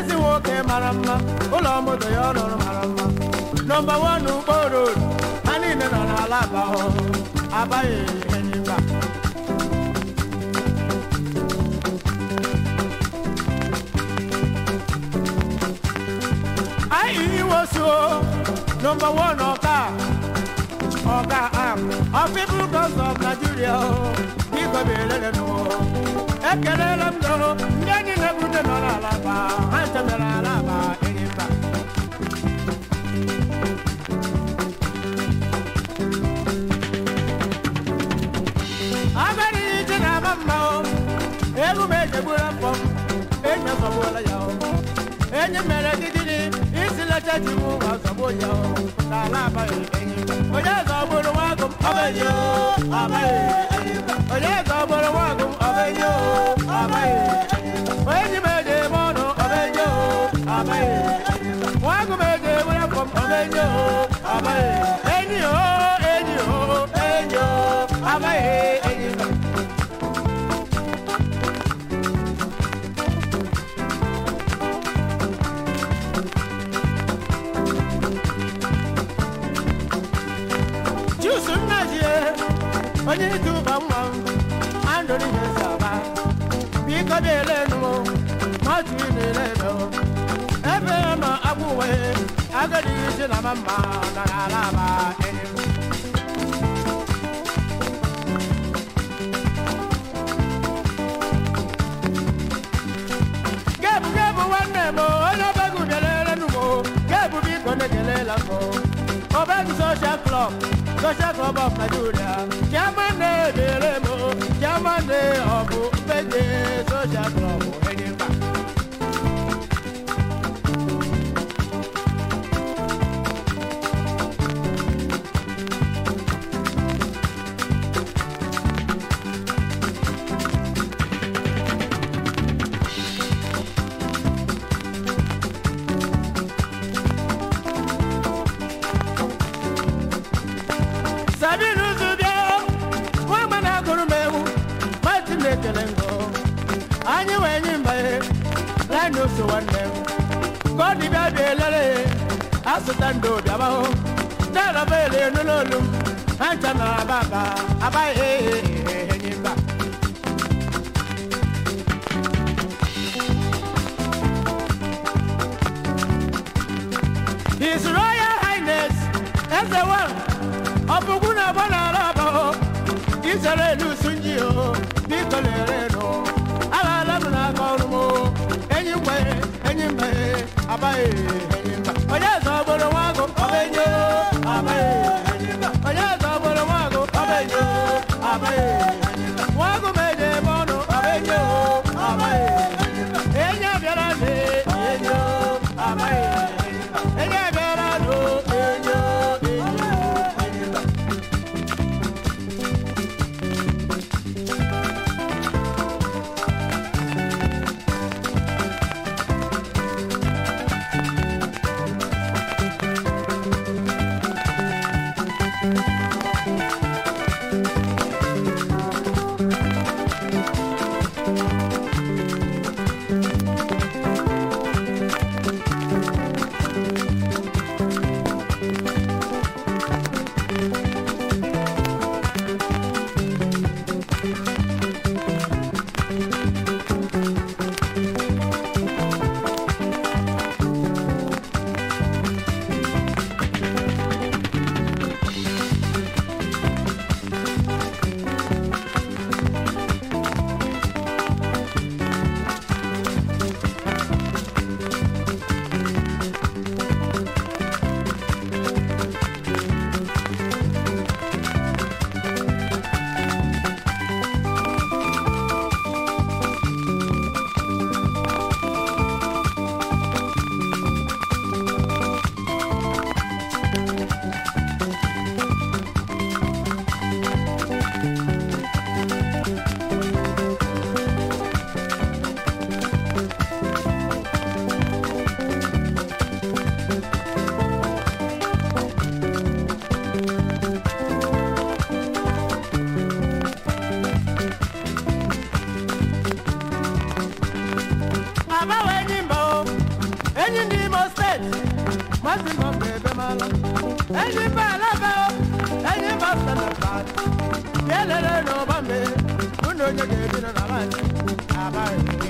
ezi nwoke mara mma ụlọ moto ya ọ mara mma nọmba wan ụkporo ha niile nọ n'ala abaghị ihe n'igwe anyị iwosuo nọmba wan ọka ọka am of people of Nigeria biko bụ elele n'ụwa ekelela m gị ọrụ ndị na-ebute nọ n'alaba ha nchemere alaba ịrị mba agarịghị ije na-ama mma egwu m ejegbula mbọ m enyefagbula ya enye mere gị ọlọ́jọ́ ti mú wà sọ́bù yọ sàlá àbáyọ̀ ẹ̀yìn. òye ẹ̀kọ́ bọ̀rọ̀ wọn kò ọbẹ̀ yọ àbáyọ̀ ẹ̀yìn. òye ẹ̀kọ́ bọ̀rọ̀ wọn kò ọbẹ̀ yọ àbáyọ̀ ẹ̀yìn. òye ti méje mọ́nù ọbẹ̀ yọ àbáyọ̀ ẹ̀yìn. wọn kò méje wúlẹ̀ kọ̀ ọbẹ̀ yọ àbáyọ̀ ẹ̀yìn. ẹ̀yìn o ẹ̀yìn o ẹ̀yìn o àbáyọ̀ ẹ̀yìn. onye ịtụba nwa m andoni na biko na-ele nụọ mmadụ ị na-ele ebe ya nọ agwa uwe agadi isi na ma mma na ala aba gebu gebu nwanne m onye ọbegụ na-elele nụọ gebu biko na-ekelela mbụ ọbegụ social club Social Club of Nigeria, Germany, Belemo, Germany, Obu, Beje, Social Club. odi bia de lere asutando bia ba ho na la be le no lo lo ancha na ba ba aba e nyi ba His Royal Highness is the one of Buguna Banarabo. Israel Sunjio, Nicolere elele n'ụba mmiri unu onye ga-ebi na maachị abaghị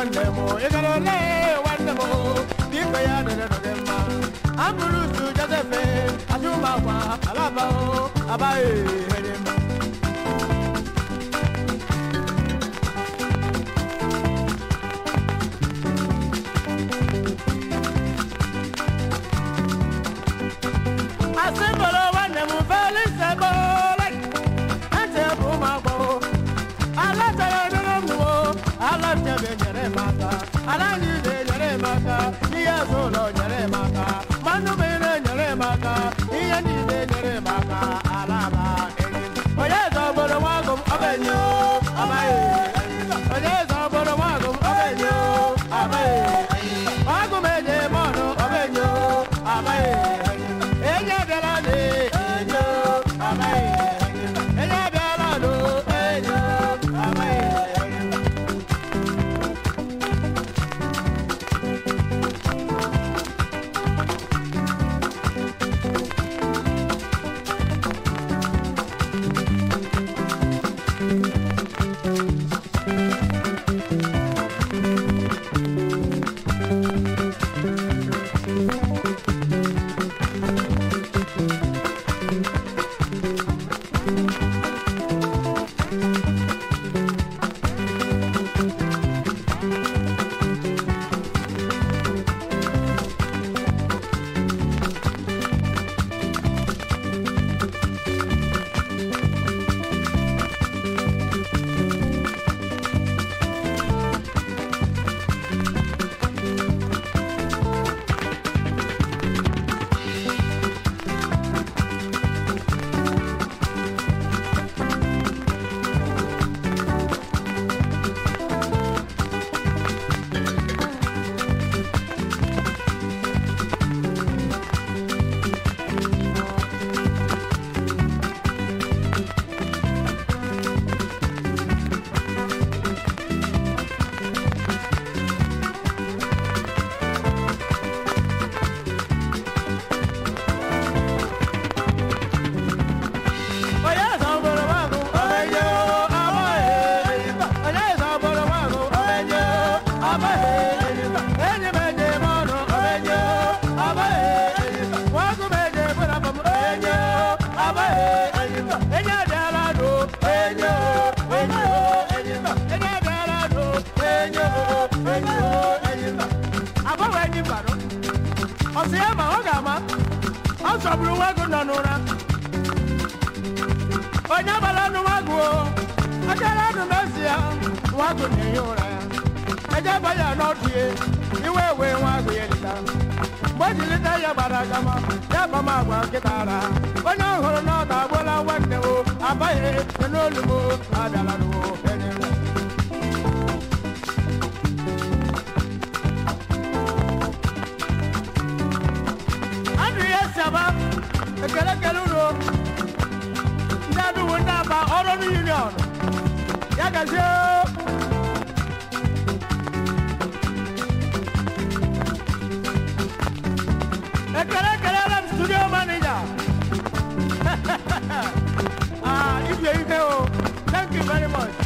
wandemo egalole wandemo dikoya dedenodema amulutu josefe atumawa alabao abaye ala ni le nyere maka n'ihe azụ ụlọ nyere maka chọburu nwa agụ nọ n'ụra onye agbara ọnụ nwa agụ ejere ọnụ n'ezie nwa agụ na-ehi ụra ya eje n'ọdụ iwe wee nwa agụ ya lita lita ya gbara agama ya gbama agwa ara onye ọhụrụ na ọta nwanne o abanyere n'olu m ekele kele unu ndị adịwo ndị aba ọrụ ndị union ya gazie ekele kele rem studio manija ah ibi ehike o thank you very much.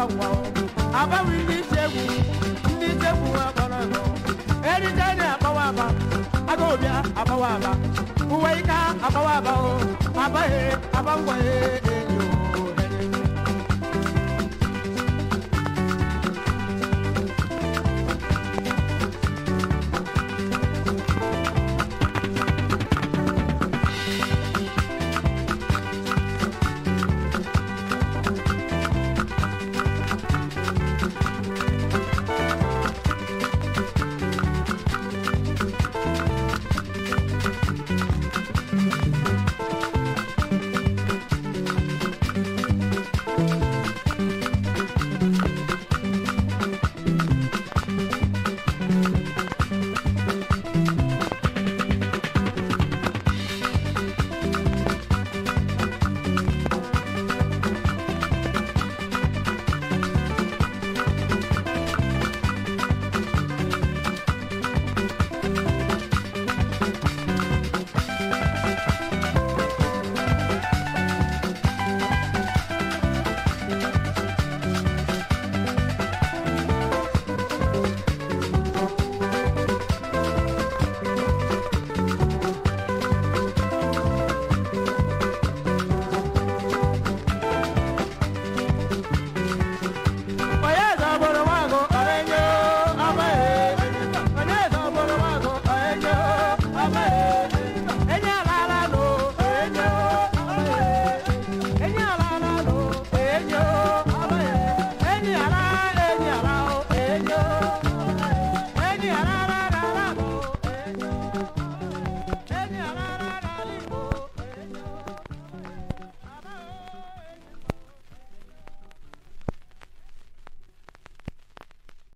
bá wà ó àbáwí ní ìṣègùn ní ìṣègùn àkọlọ́ ẹ̀kọ́ ẹni jẹ́ ní àbáwá àbá agbóhùnbíà àbáwá àbá uwe ika àbáwá àbá ó àbáyé àbáwọ̀ yé.